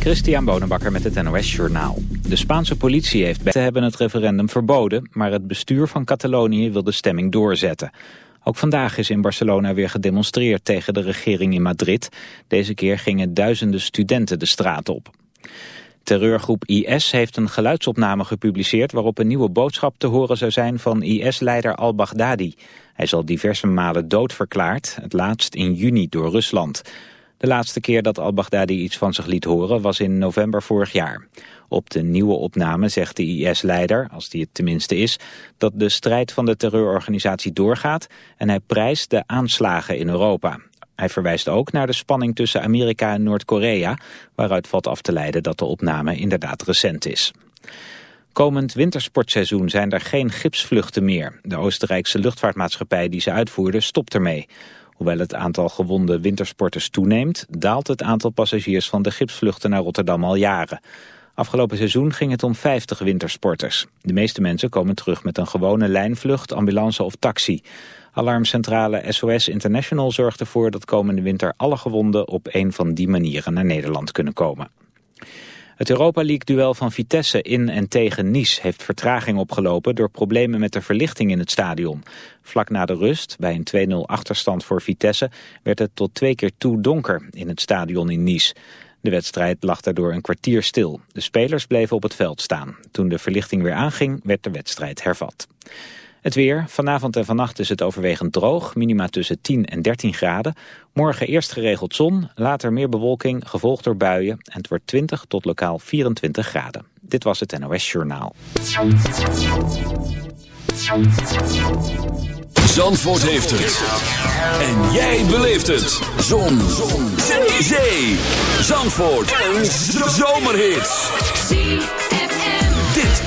Christian Bonenbakker met het NOS Journaal. De Spaanse politie heeft te hebben het referendum verboden... maar het bestuur van Catalonië wil de stemming doorzetten. Ook vandaag is in Barcelona weer gedemonstreerd tegen de regering in Madrid. Deze keer gingen duizenden studenten de straat op. Terreurgroep IS heeft een geluidsopname gepubliceerd... waarop een nieuwe boodschap te horen zou zijn van IS-leider al-Baghdadi. Hij is al diverse malen doodverklaard, het laatst in juni door Rusland... De laatste keer dat al-Baghdadi iets van zich liet horen was in november vorig jaar. Op de nieuwe opname zegt de IS-leider, als die het tenminste is, dat de strijd van de terreurorganisatie doorgaat en hij prijst de aanslagen in Europa. Hij verwijst ook naar de spanning tussen Amerika en Noord-Korea, waaruit valt af te leiden dat de opname inderdaad recent is. Komend wintersportseizoen zijn er geen gipsvluchten meer. De Oostenrijkse luchtvaartmaatschappij die ze uitvoerde stopt ermee. Hoewel het aantal gewonde wintersporters toeneemt, daalt het aantal passagiers van de gipsvluchten naar Rotterdam al jaren. Afgelopen seizoen ging het om 50 wintersporters. De meeste mensen komen terug met een gewone lijnvlucht, ambulance of taxi. Alarmcentrale SOS International zorgt ervoor dat komende winter alle gewonden op een van die manieren naar Nederland kunnen komen. Het Europa League-duel van Vitesse in en tegen Nice heeft vertraging opgelopen door problemen met de verlichting in het stadion. Vlak na de rust, bij een 2-0 achterstand voor Vitesse, werd het tot twee keer toe donker in het stadion in Nice. De wedstrijd lag daardoor een kwartier stil. De spelers bleven op het veld staan. Toen de verlichting weer aanging, werd de wedstrijd hervat. Het weer. Vanavond en vannacht is het overwegend droog. Minima tussen 10 en 13 graden. Morgen eerst geregeld zon, later meer bewolking, gevolgd door buien. En het wordt 20 tot lokaal 24 graden. Dit was het NOS Journaal. Zandvoort heeft het. En jij beleeft het. Zon. zon. Zee. Zandvoort. Een zomerhit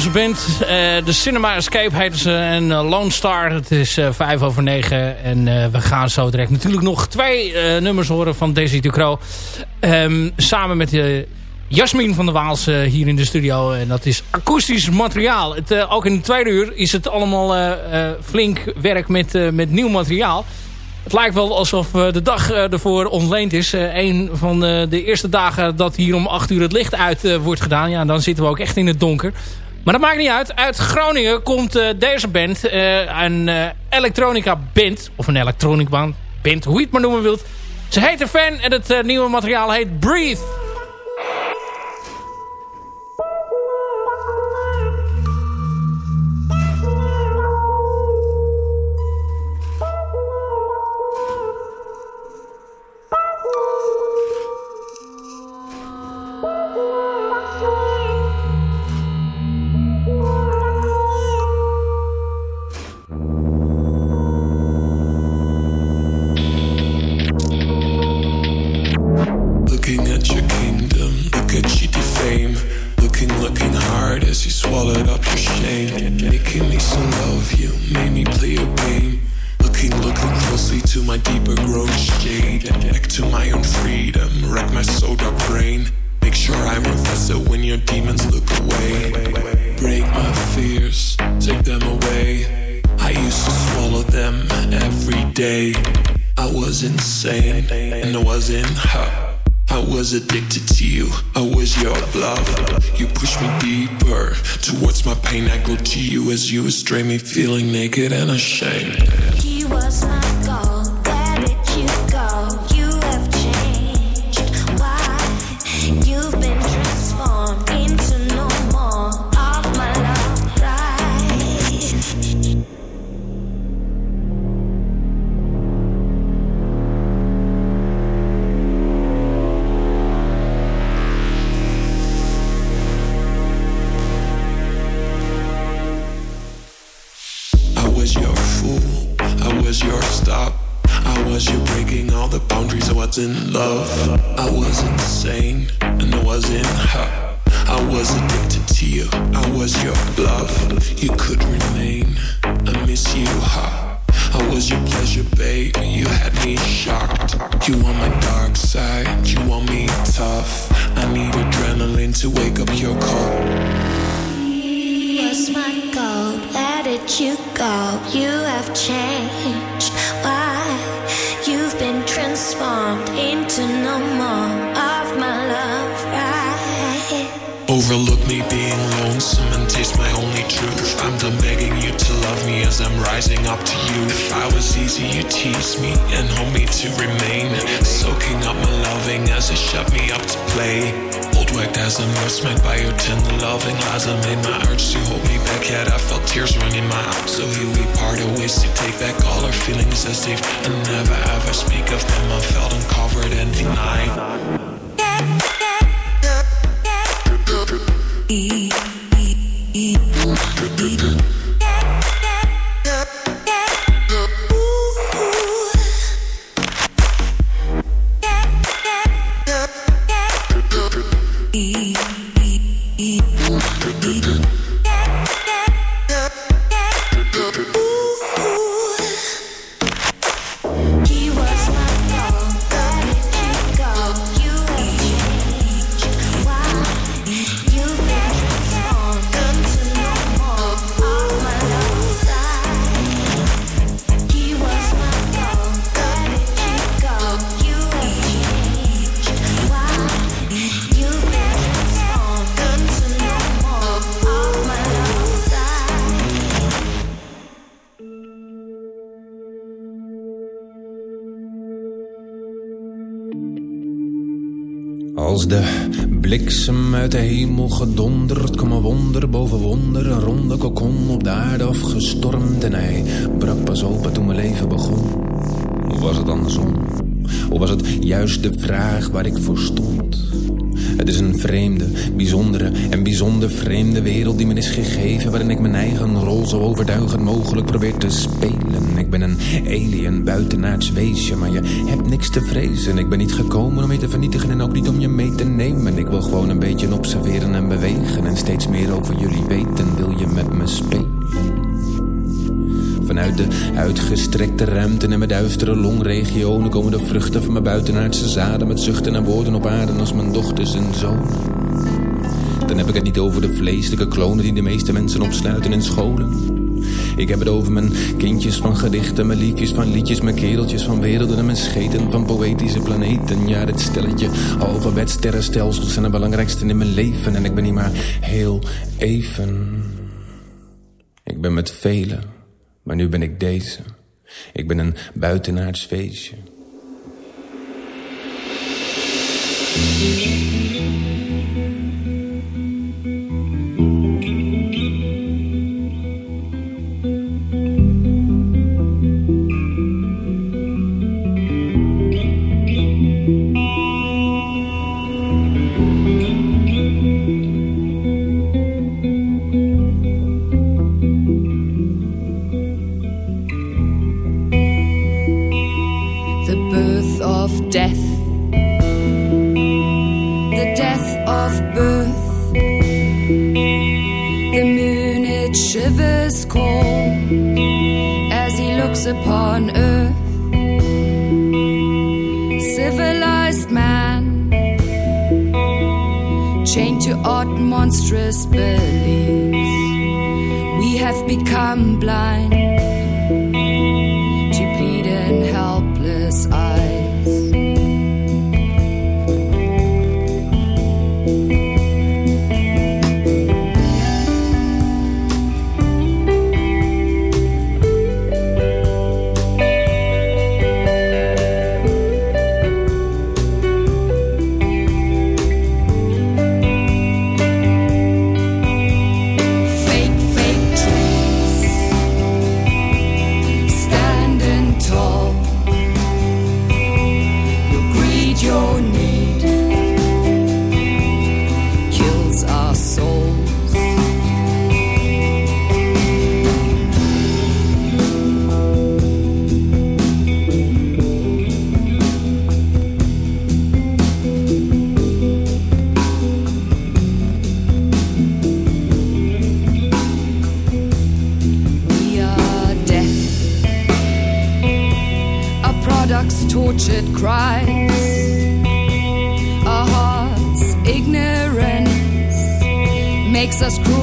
Haarlemse band. Uh, de Cinema Escape heet ze. En uh, Lone Star. Het is uh, vijf over negen. En we gaan zo direct natuurlijk nog twee nummers horen van Daisy Ducro. Um, samen met Jasmin van der Waals hier in de studio. En dat is akoestisch materiaal. Het, ook in de tweede uur is het allemaal flink werk met, met nieuw materiaal. Het lijkt wel alsof de dag ervoor ontleend is. een van de eerste dagen dat hier om 8 uur het licht uit wordt gedaan. Ja, dan zitten we ook echt in het donker. Maar dat maakt niet uit. Uit Groningen komt uh, deze band. Uh, een uh, elektronica band. Of een elektronica band. Hoe je het maar noemen wilt. Ze heet Fan en het nieuwe materiaal heet Breathe. Me feeling naked and ashamed. He was my was your fool, I was your stop. I was you breaking all the boundaries. I was in love. I was insane, and I was in her. I was addicted to you. I was your bluff. You could remain. I miss you, huh? I was your pleasure, babe. You had me shocked. You on my dark side. You want me tough. I need adrenaline to wake up your call. Was my gold. Where did you go? You have changed. Why? You've been transformed into no more Overlook me being lonesome and taste my only truth. I'm done begging you to love me as I'm rising up to you. If I was easy, you tease me and hold me to remain. Soaking up my loving as it shut me up to play. Old whacked as I'm smacked by your tender loving lies. I made my urge to hold me back, yet I felt tears running my eyes. So here we parted ways to take back all our feelings as they've and never ever speak of them. I felt uncovered and denied e, e, e, e, e. Als de bliksem uit de hemel gedonderd kwam een wonder boven wonder. Een ronde kokon op de aarde afgestormd en hij brak pas open toen mijn leven begon. Hoe was het andersom? Of was het juist de vraag waar ik voor stond? Het is een vreemde, bijzondere en bijzonder vreemde wereld die me is gegeven... waarin ik mijn eigen rol zo overtuigend mogelijk probeer te spelen. Ik ben een alien, buitenaards weesje, maar je hebt niks te vrezen. Ik ben niet gekomen om je te vernietigen en ook niet om je mee te nemen. Ik wil gewoon een beetje observeren en bewegen... en steeds meer over jullie weten. Wil je met me spelen? Vanuit de uitgestrekte ruimte en mijn duistere longregionen komen de vruchten van mijn buitenaardse zaden met zuchten en woorden op aarde als mijn dochters en zonen. Dan heb ik het niet over de vleeselijke klonen die de meeste mensen opsluiten in scholen. Ik heb het over mijn kindjes van gedichten, mijn liedjes van liedjes, mijn kereltjes van werelden en mijn scheten van poëtische planeten. Ja, dit stelletje alfabetsterrenstelsels zijn het belangrijkste in mijn leven en ik ben niet maar heel even. Ik ben met velen. Maar nu ben ik deze. Ik ben een buitenaards feestje. Death, the death of birth. The moon it shivers cold as he looks upon earth. Civilized man, chained to odd monstrous beliefs, we have become blind just cruel.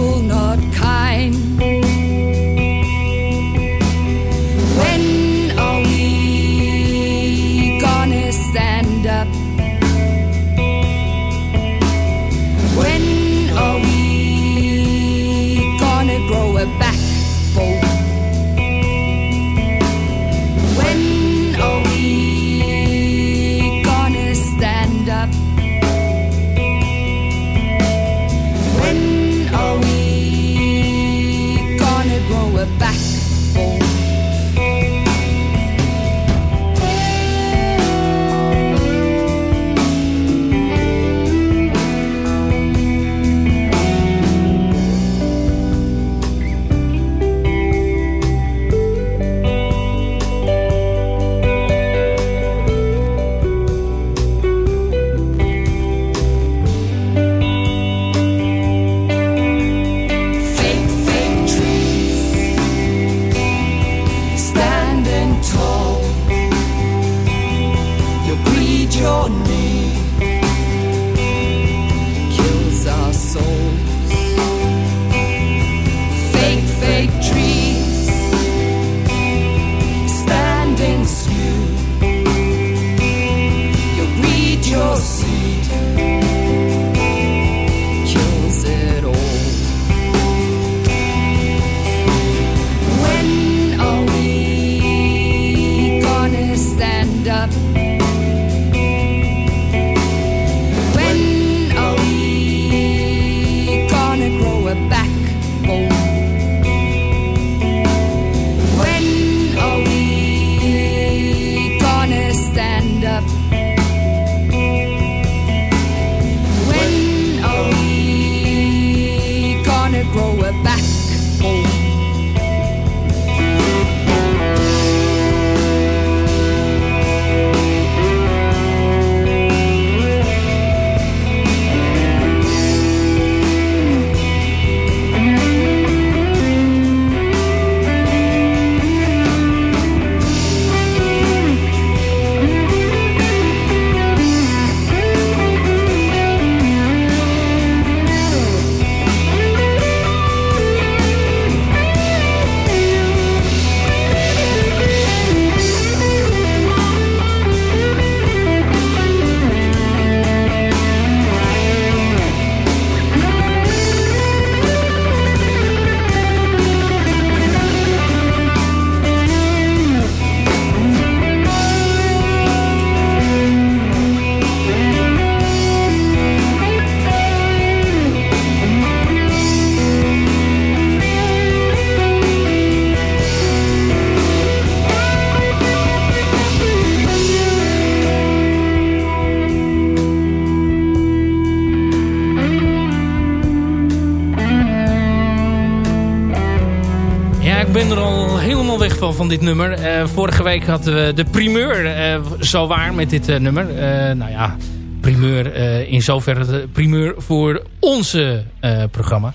Dit nummer. Eh, vorige week hadden we de primeur eh zo waar met dit eh, nummer. Nou ja, primeur in zoverre de primeur voor onze programma.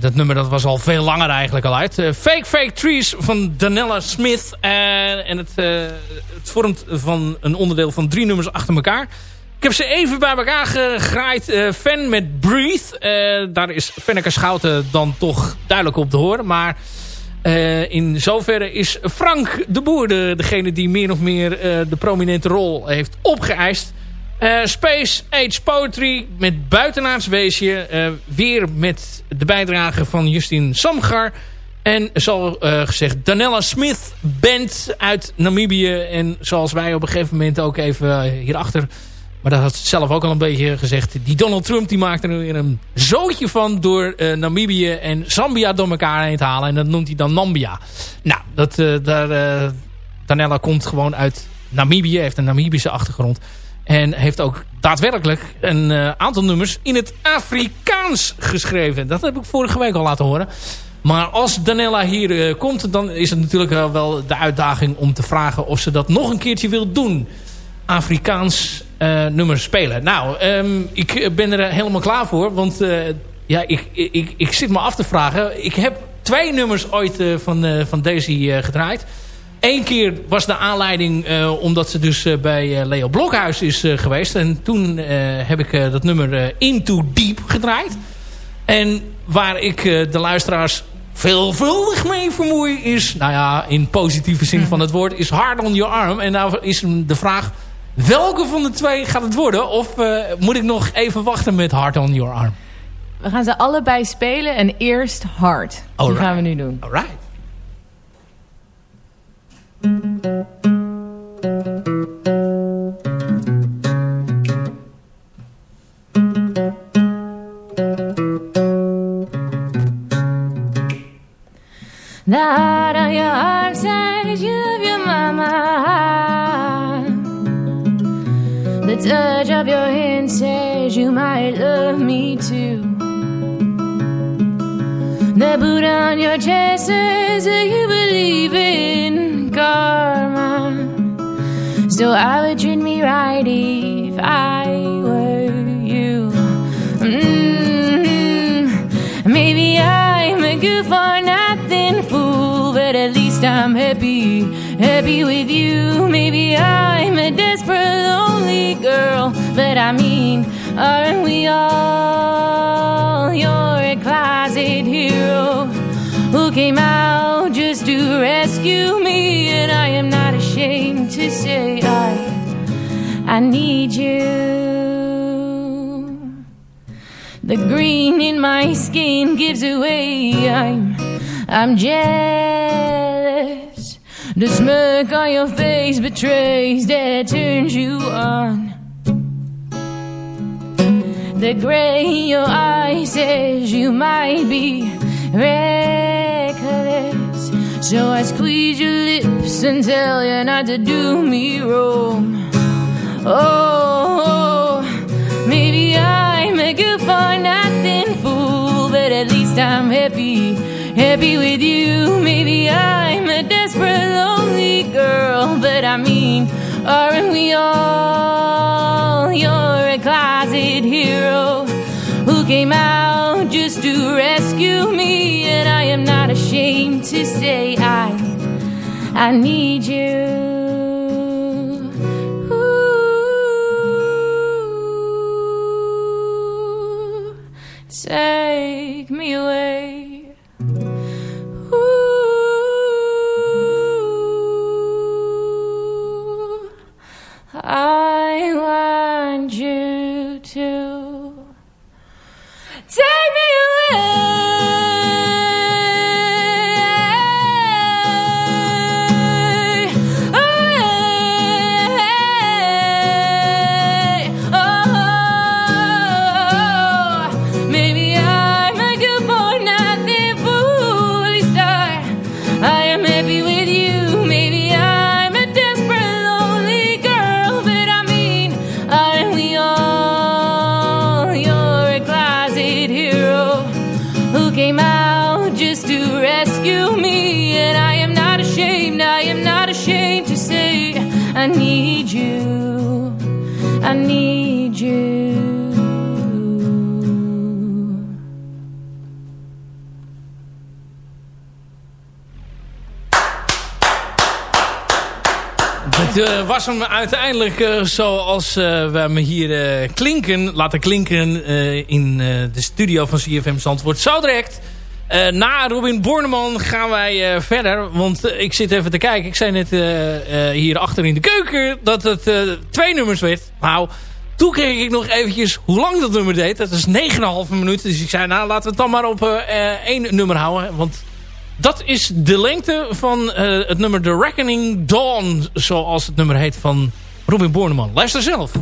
Dat nummer dat was al veel langer eigenlijk al uit. Fake Fake Trees van Danella Smith. Eh, en het, het vormt van een onderdeel van drie nummers achter elkaar. Ik heb ze even bij elkaar gegraaid. Fan met Breathe. Daar is Fenneke Schouten dan toch duidelijk op te horen. Maar eh, in zoverre is Frank de Boer de, degene die meer of meer eh, de prominente rol heeft opgeëist. Eh, Space Age Poetry met Buitenaards Weesje. weer met de bijdrage van Justin Samgar. En eh, gezegd, Danella Smith Band uit Namibië. En zoals wij op een gegeven moment ook even hierachter... Maar dat had ze zelf ook al een beetje gezegd. Die Donald Trump die maakt er weer een zootje van... door eh, Namibië en Zambia door elkaar heen te halen. En dat noemt hij dan Nambia. Nou, dat, eh, daar, eh, Danella komt gewoon uit Namibië. Heeft een Namibische achtergrond. En heeft ook daadwerkelijk een aantal nummers in het Afrikaans geschreven. Dat heb ik vorige week al laten horen. Maar als Danella hier komt, dan is het natuurlijk wel de uitdaging om te vragen of ze dat nog een keertje wil doen. Afrikaans eh nummers spelen. Nou, ehm, ik ben er helemaal klaar voor. Want eh, ja, ik, ik, ik zit me af te vragen. Ik heb twee nummers ooit eh, van, eh, van Daisy eh, gedraaid. Eén keer was de aanleiding eh, omdat ze dus eh, bij eh, Leo Blokhuis is eh, geweest. En toen eh, heb ik eh, dat nummer eh, Into Deep gedraaid. En waar ik eh, de luisteraars veelvuldig mee vermoei is... nou ja, in positieve zin van het woord... is Hard on Your Arm. En nou is de vraag... welke van de twee gaat het worden? Of eh, moet ik nog even wachten met Hard on Your Arm? We gaan ze allebei spelen en eerst hard. Die Alright. gaan we nu doen. Alright. The heart on your arm says you touch of your hand says you might love me too. The boot on your chest says that you believe in karma. So I would treat me right if I were you. Mm, Maybe I'm a good for nothing fool, but at least I'm happy, happy with you. Maybe I'm a desperate, lonely girl, but I mean, aren't we all? You're a closet hero who came out just to rescue me, and I am not ashamed to say I, I need you. The green in my skin gives away. I'm, I'm jealous. The smirk on your face betrays that turns you on. The gray in your eyes says you might be reckless. So I squeeze your lips and tell you not to do me wrong. Oh, maybe I'm a good for nothing fool, but at least I'm happy, happy with you. Maybe I'm a desperate, lonely girl, but I mean, aren't we all? You're a closet hero who came out just to rescue me, and I am not ashamed to say I, I need you. Ooh, take me away. I Eh, was hem uiteindelijk eh, zoals eh, we hem hier klinken, laten klinken in de studio van CFM Zandvoort. Zo direct, na Robin Borneman gaan wij verder. Want ik zit even te kijken. Ik zei net hier achter in de keuken dat het twee nummers werd. Nou, toen keek ik nog eventjes hoe lang dat nummer deed. Dat is 9,5 minuten. Dus ik zei, nou laten we het dan maar op één nummer houden. Want dat is de lengte van eh, het nummer The Reckoning Dawn. Zoals het nummer heet van Robin Borneman. Luister zelf.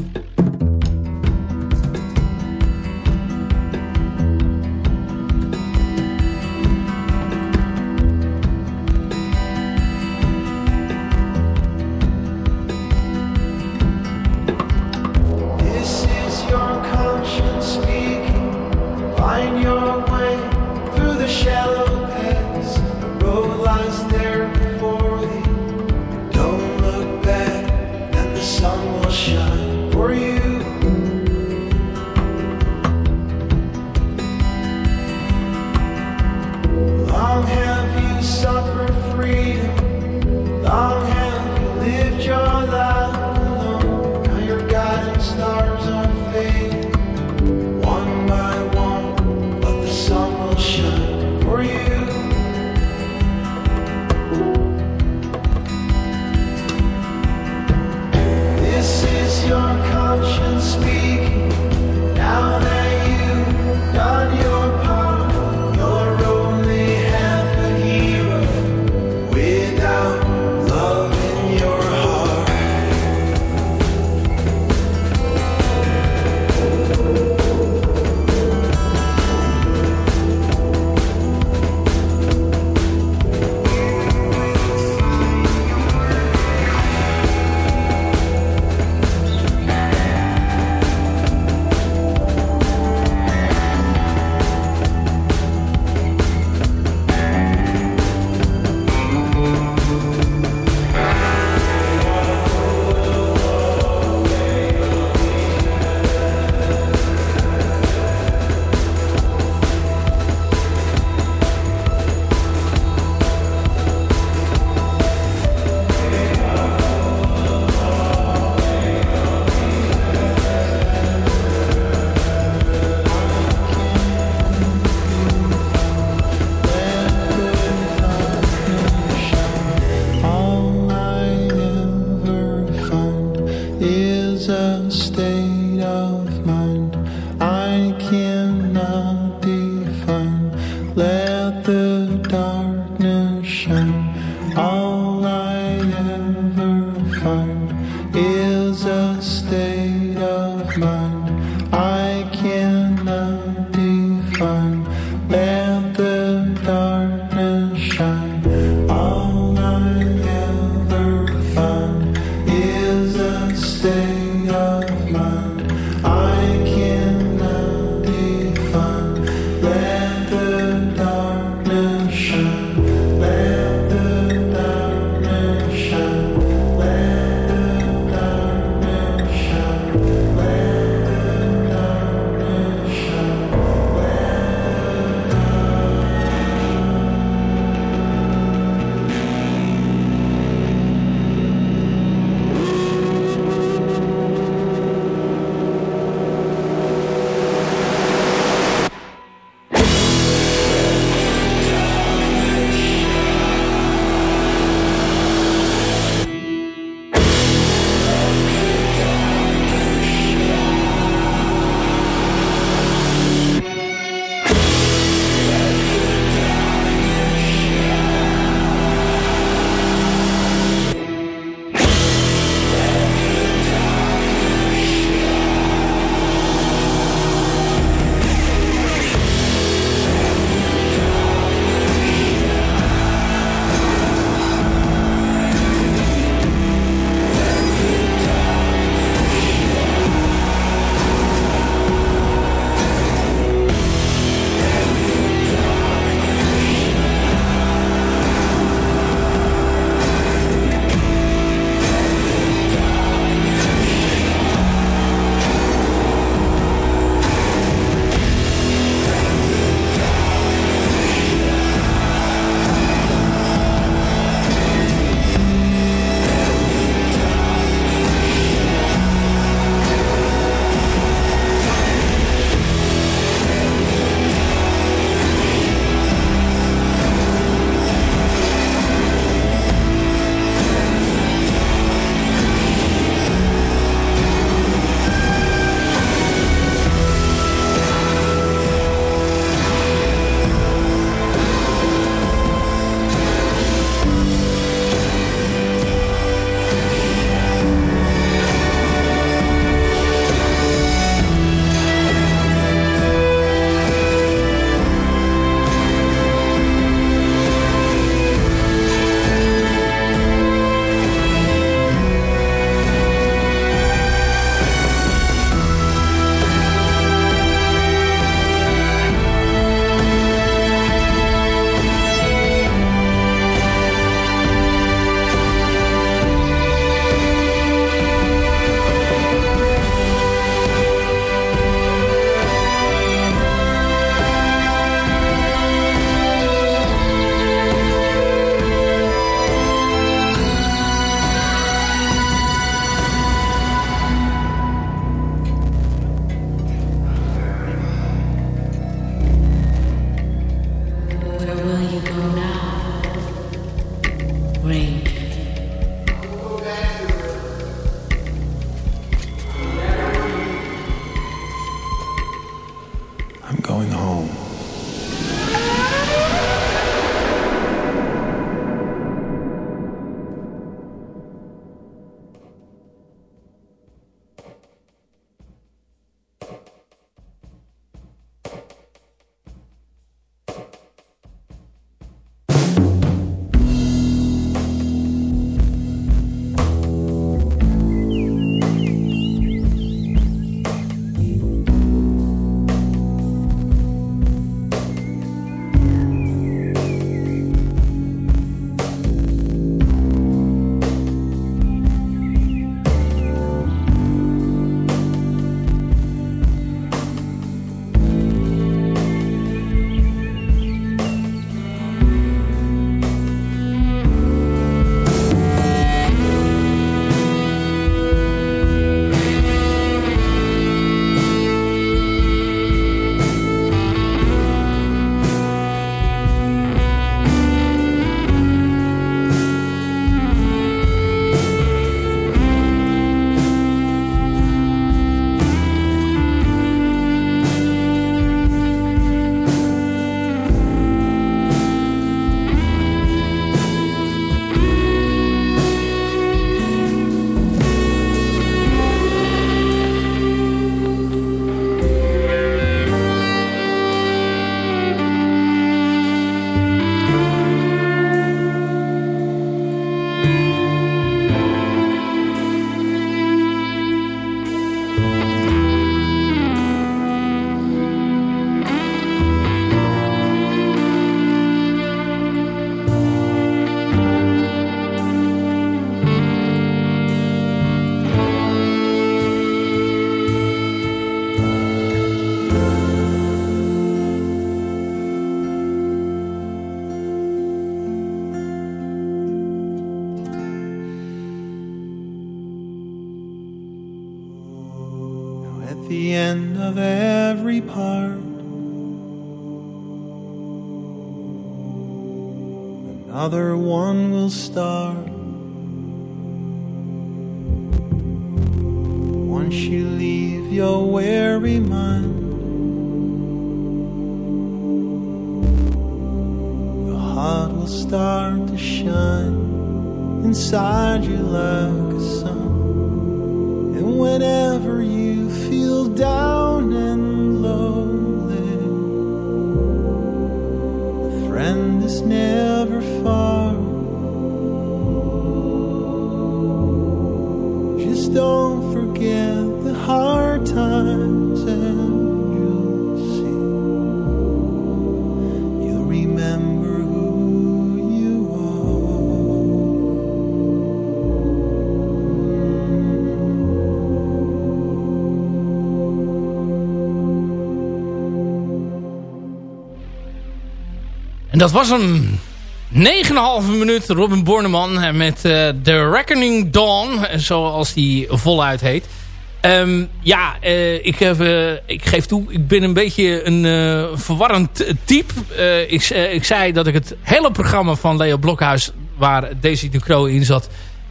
star dat was hem. 9,5 minuut Robin Borneman eh, met eh, The Reckoning Dawn. eh, Zoals die voluit heet. Ehm, ja, ik, heb, ik geef toe, ik ben een beetje een verwarrend type. Ik, ik zei dat ik het hele programma van Leo Blokhuis... waar Daisy Ducro in zat,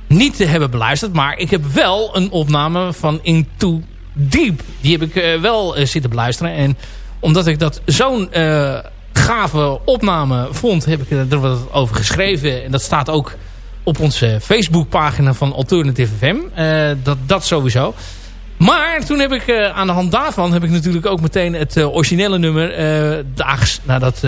niet te hebben beluisterd. Maar ik heb wel een opname van Into Deep. Die heb ik wel zitten beluisteren. En omdat ik dat zo'n gave opname vond, heb ik er wat over geschreven. En dat staat ook op onze Facebookpagina van Alternative FM. Eh, dat, dat sowieso. Maar toen heb ik eh, aan de hand daarvan heb ik natuurlijk ook meteen het eh, originele nummer daags nadat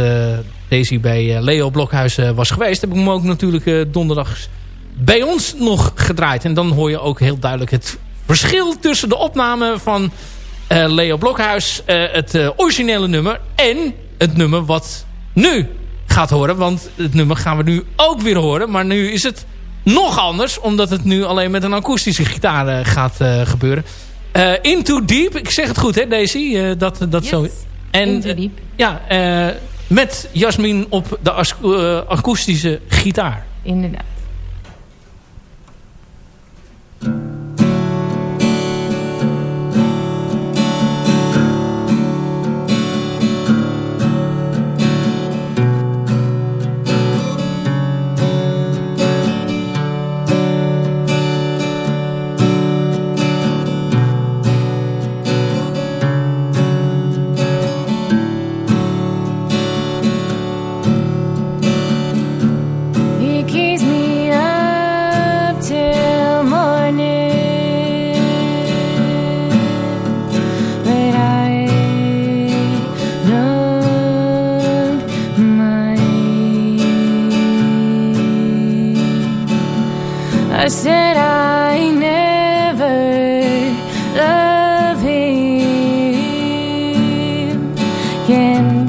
Daisy bij Leo Blokhuis was geweest, heb ik hem ook natuurlijk donderdags bij ons nog gedraaid. En dan hoor je ook heel duidelijk het verschil tussen de opname van Leo Blokhuis, het originele nummer en het nummer wat nu gaat horen. Want het nummer gaan we nu ook weer horen, maar nu is het nog anders, omdat het nu alleen met een akoestische gitaar gaat gebeuren. Uh, Into Deep, ik zeg het goed hè Daisy? Uh, dat, dat yes. zo. En, Into Deep. Ja, met Jasmin op de akoestische gitaar. Inderdaad.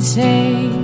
Say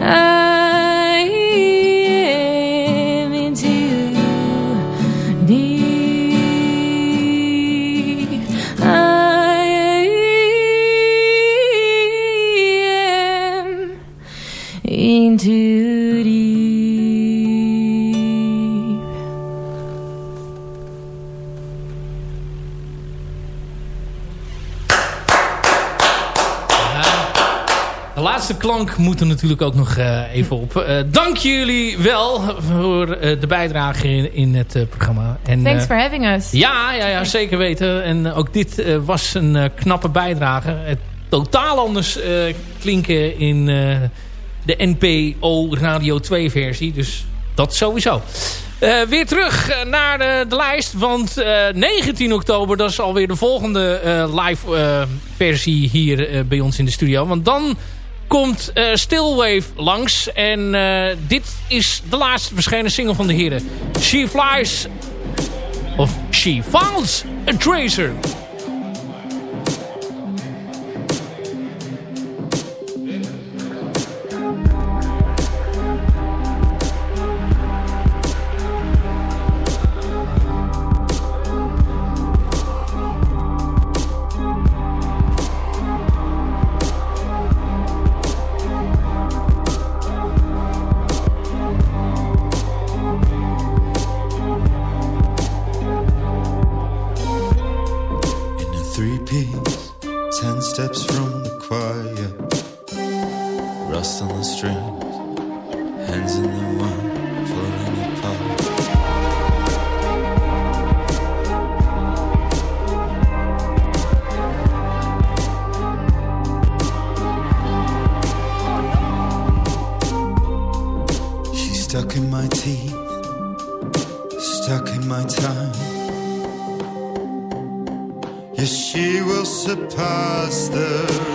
Uh, klank moet er natuurlijk ook nog eh, even op. Eh, dank jullie wel voor eh, de bijdrage in, in het programma. En, Thanks for having us. Ja, ja, ja, zeker weten. En ook dit was een knappe bijdrage. Het totaal anders klinken in de NPO Radio 2 versie. Dus dat sowieso. Weer terug naar de, de lijst. Want eh, 19 oktober, dat is alweer de volgende live versie hier bij ons in de studio. Want dan komt eh, Stillwave langs. En eh, dit is de laatste verschenen single van de heren. She Flies of She Founds a Tracer. Surpass the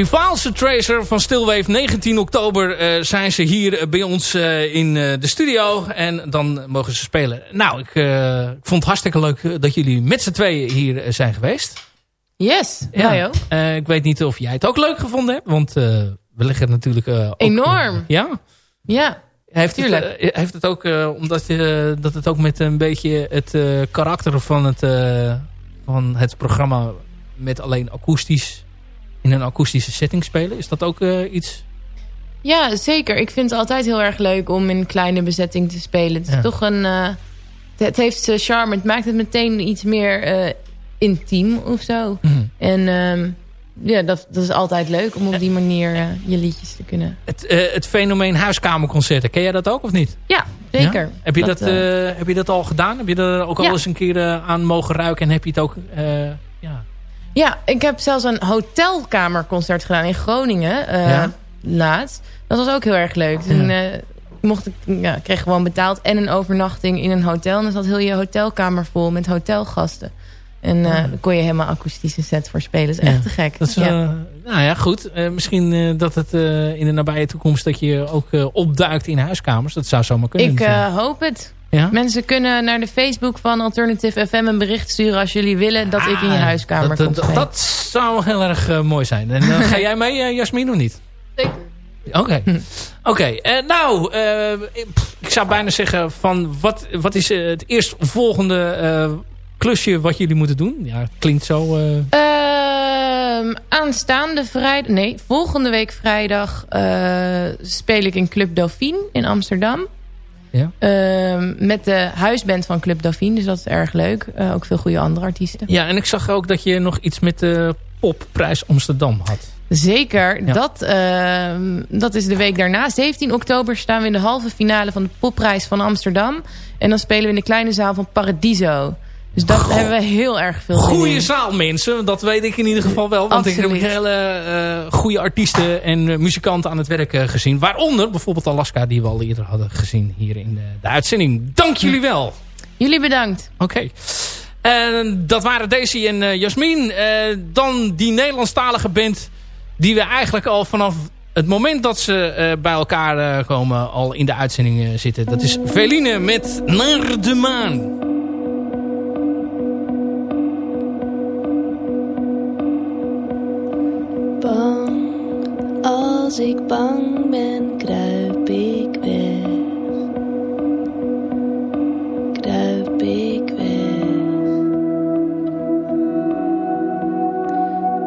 Chivaalse Tracer van Stilwave. 19 oktober eh, zijn ze hier eh, bij ons eh, in de studio. En dan mogen ze spelen. Nou, ik, ik vond het hartstikke leuk dat jullie met z'n tweeën hier zijn geweest. Yes, wij ook. Ik weet niet of jij het ook leuk gevonden hebt. Want we leggen het natuurlijk ook... Enorm. ja? Ja, Heeft het, Tuurlijk. heeft het ook, omdat eh, dat het ook met een beetje het karakter van het, van het programma met alleen akoestisch in een akoestische setting spelen. Is dat ook eh, iets? ja, zeker. Ik vind het altijd heel erg leuk om in een kleine bezetting te spelen. Het is toch een... eh, het, heeft charme. Het maakt het meteen iets meer eh, intiem of zo. Mhm. En ehm, ja, dat, dat is altijd leuk om op die manier je liedjes te kunnen... Het, het fenomeen huiskamerconcerten, ken jij dat ook of niet? Ja, zeker. Ja? Heb, je dat, heb je dat al gedaan? Heb je er ook al eens een keer aan mogen ruiken? En heb je het ook... ja. Ja, ik heb zelfs een hotelkamerconcert gedaan in Groningen Ja? laatst. Dat was ook heel erg leuk. Toen eh, mocht ik, ja, kreeg gewoon betaald en een overnachting in een hotel. En dan zat heel je hotelkamer vol met hotelgasten. En eh daar kon je helemaal akoestische set voor spelen. Dat is echt Ja. te gek. Dat is, ja. nou ja, goed. Misschien dat het in de nabije toekomst dat je ook opduikt in huiskamers. Dat zou zomaar kunnen. ik hoop het. Ja? Mensen kunnen naar de Facebook van Alternative FM een bericht sturen als jullie willen dat ik in je Ah, huiskamer dat, kom dat, spelen. dat zou heel erg eh, mooi zijn. En eh, ga jij mee, eh, Jasmin, of niet? Zeker. Oké. Oké. eh, nou, eh, pff, ik zou bijna zeggen van wat, wat is het eerstvolgende eh klusje wat jullie moeten doen? Ja, het klinkt zo... eh, Ehm, aanstaande vrijdag... Nee, volgende week vrijdag eh, speel ik in Club Dauphine in Amsterdam. Ja. Ehm, met de huisband van Club Dauphine. Dus dat is erg leuk. Eh, ook veel goede andere artiesten. Ja, en ik zag ook dat je nog iets met de popprijs Amsterdam had. Zeker. Ja. Dat, ehm, dat is de week daarna. 17 oktober staan we in de halve finale van de popprijs van Amsterdam. En dan spelen we in de kleine zaal van Paradiso. Dus dat hebben we heel erg veel in. zaal, mensen. Dat weet ik in ieder geval wel. Want ik heb hele eh goede artiesten en eh, muzikanten aan het werk eh, gezien. Waaronder bijvoorbeeld Alaska, die we al eerder hadden gezien hier in de, de uitzending. Dank jullie wel. Jullie bedankt. Oké. En dat waren Daisy en Jasmin. Dan die Nederlandstalige band die we eigenlijk al vanaf het moment dat ze bij elkaar komen al in de uitzending zitten. Dat is Veline met Naar de Maan. Ik bang ben, kruip ik weg. Kruip ik weg.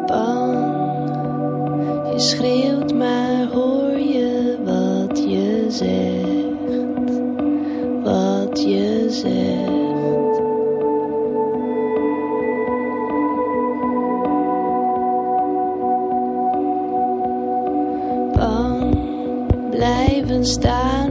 Bang, je schreeuwt, maar hoor je wat je zegt. Wat je zegt. stop.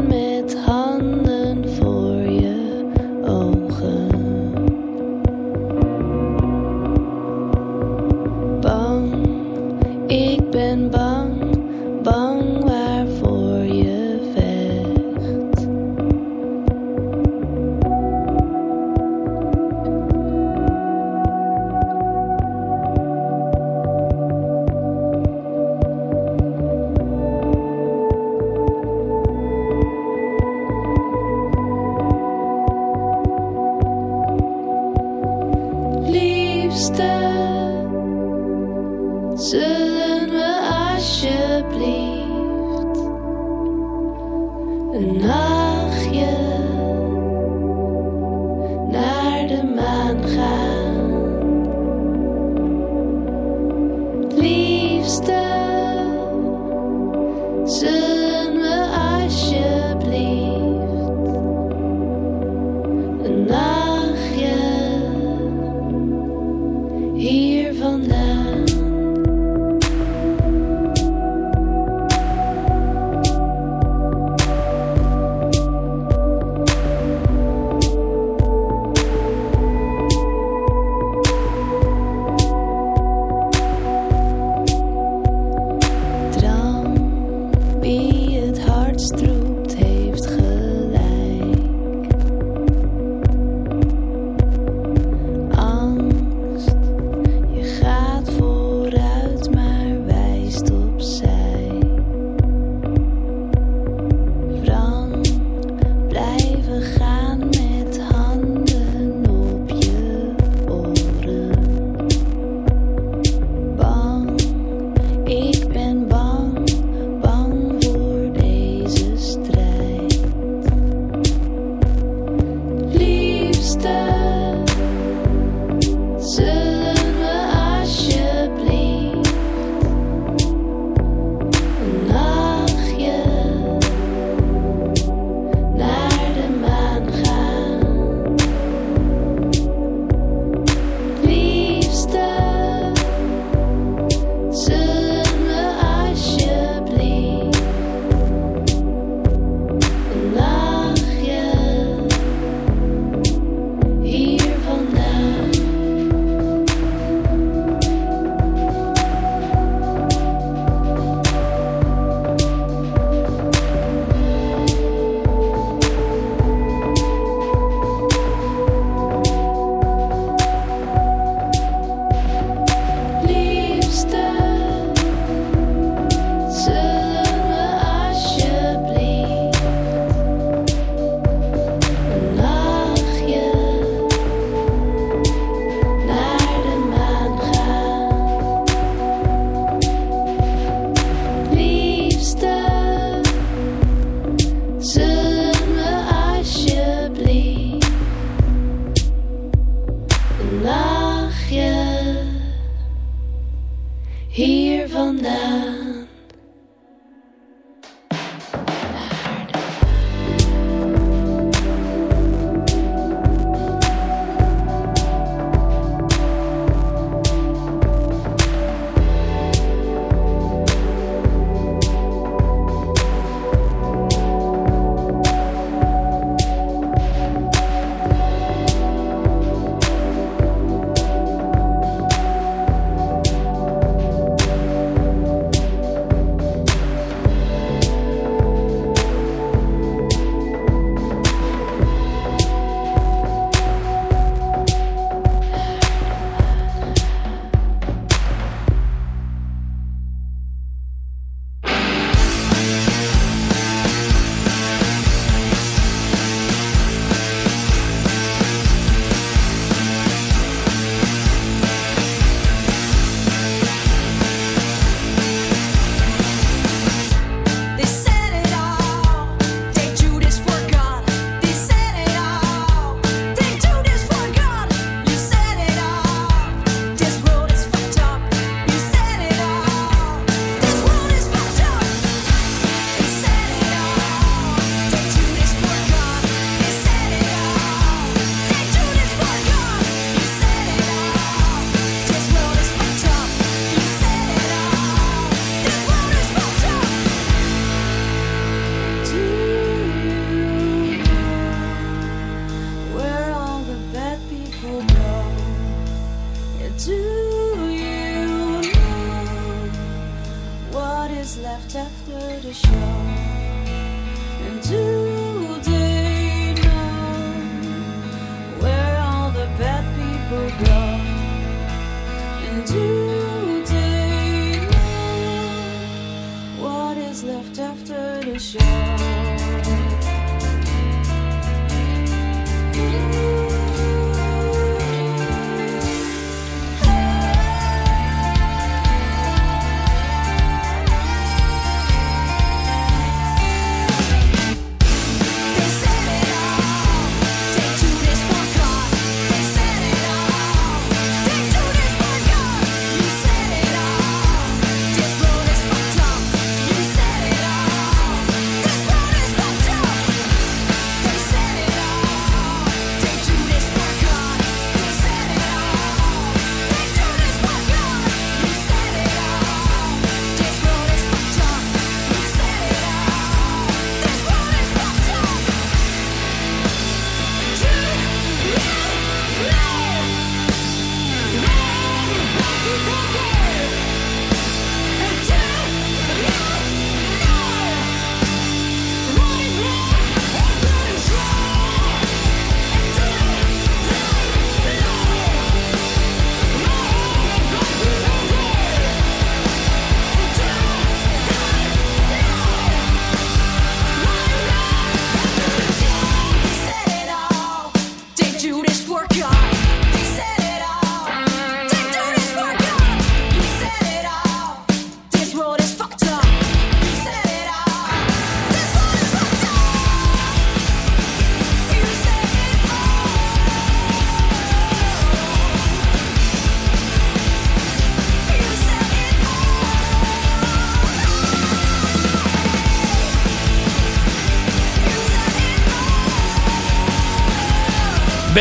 The.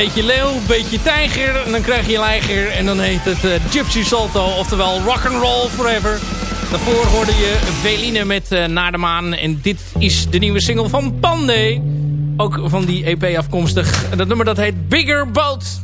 Beetje leeuw, beetje tijger. En dan krijg je lijger. En dan heet het eh, Gypsy Salto. Oftewel Rock'n'Roll Forever. Daarvoor hoorde je Veline met eh, Naar de Maan. En dit is de nieuwe single van Pandey. Ook van die EP afkomstig. En dat nummer dat heet Bigger Boat.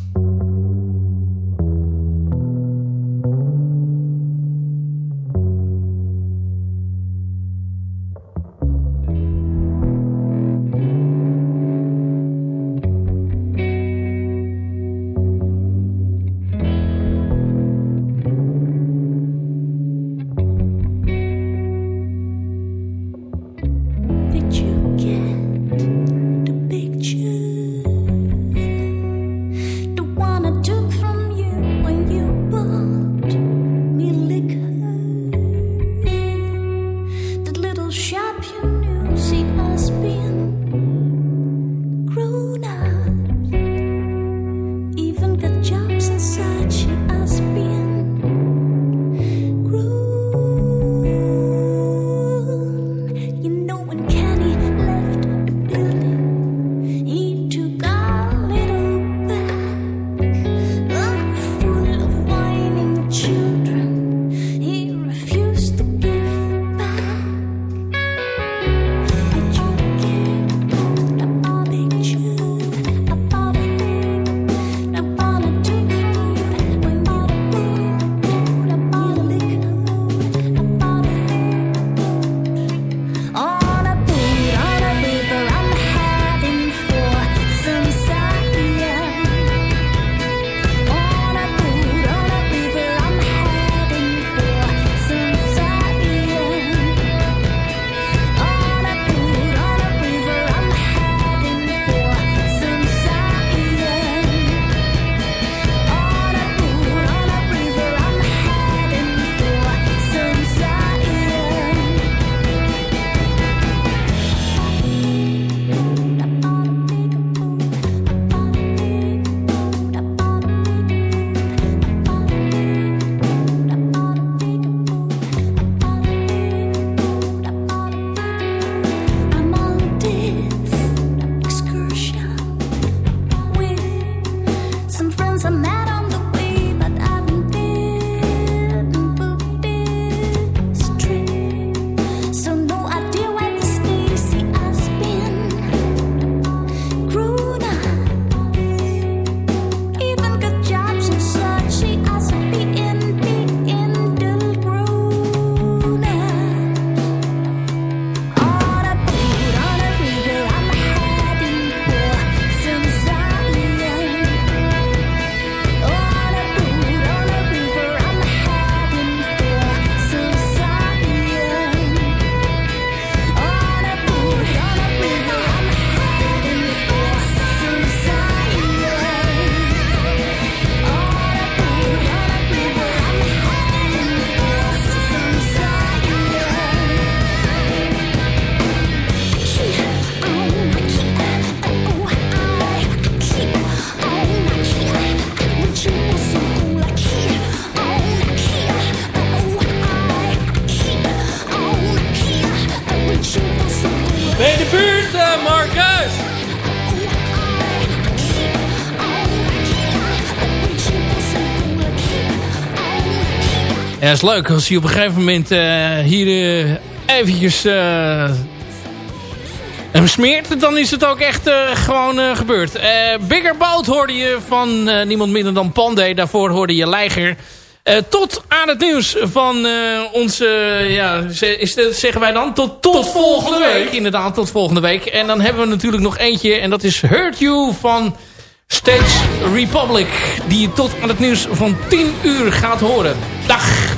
Ja, is leuk als je op een gegeven moment eh, hier eh, eventjes eh, hem smeert. Dan is het ook echt gewoon gebeurd. Bigger Boat hoorde je van niemand minder dan Pandey. Daarvoor hoorde je Leiger. Tot aan het nieuws van onze, ja, is het, zeggen wij dan, tot, tot, volgende week. Inderdaad, tot volgende week. En dan hebben we natuurlijk nog eentje en dat is Hurt You van Stage Republic. Die je tot aan het nieuws van 10 uur gaat horen. Dag!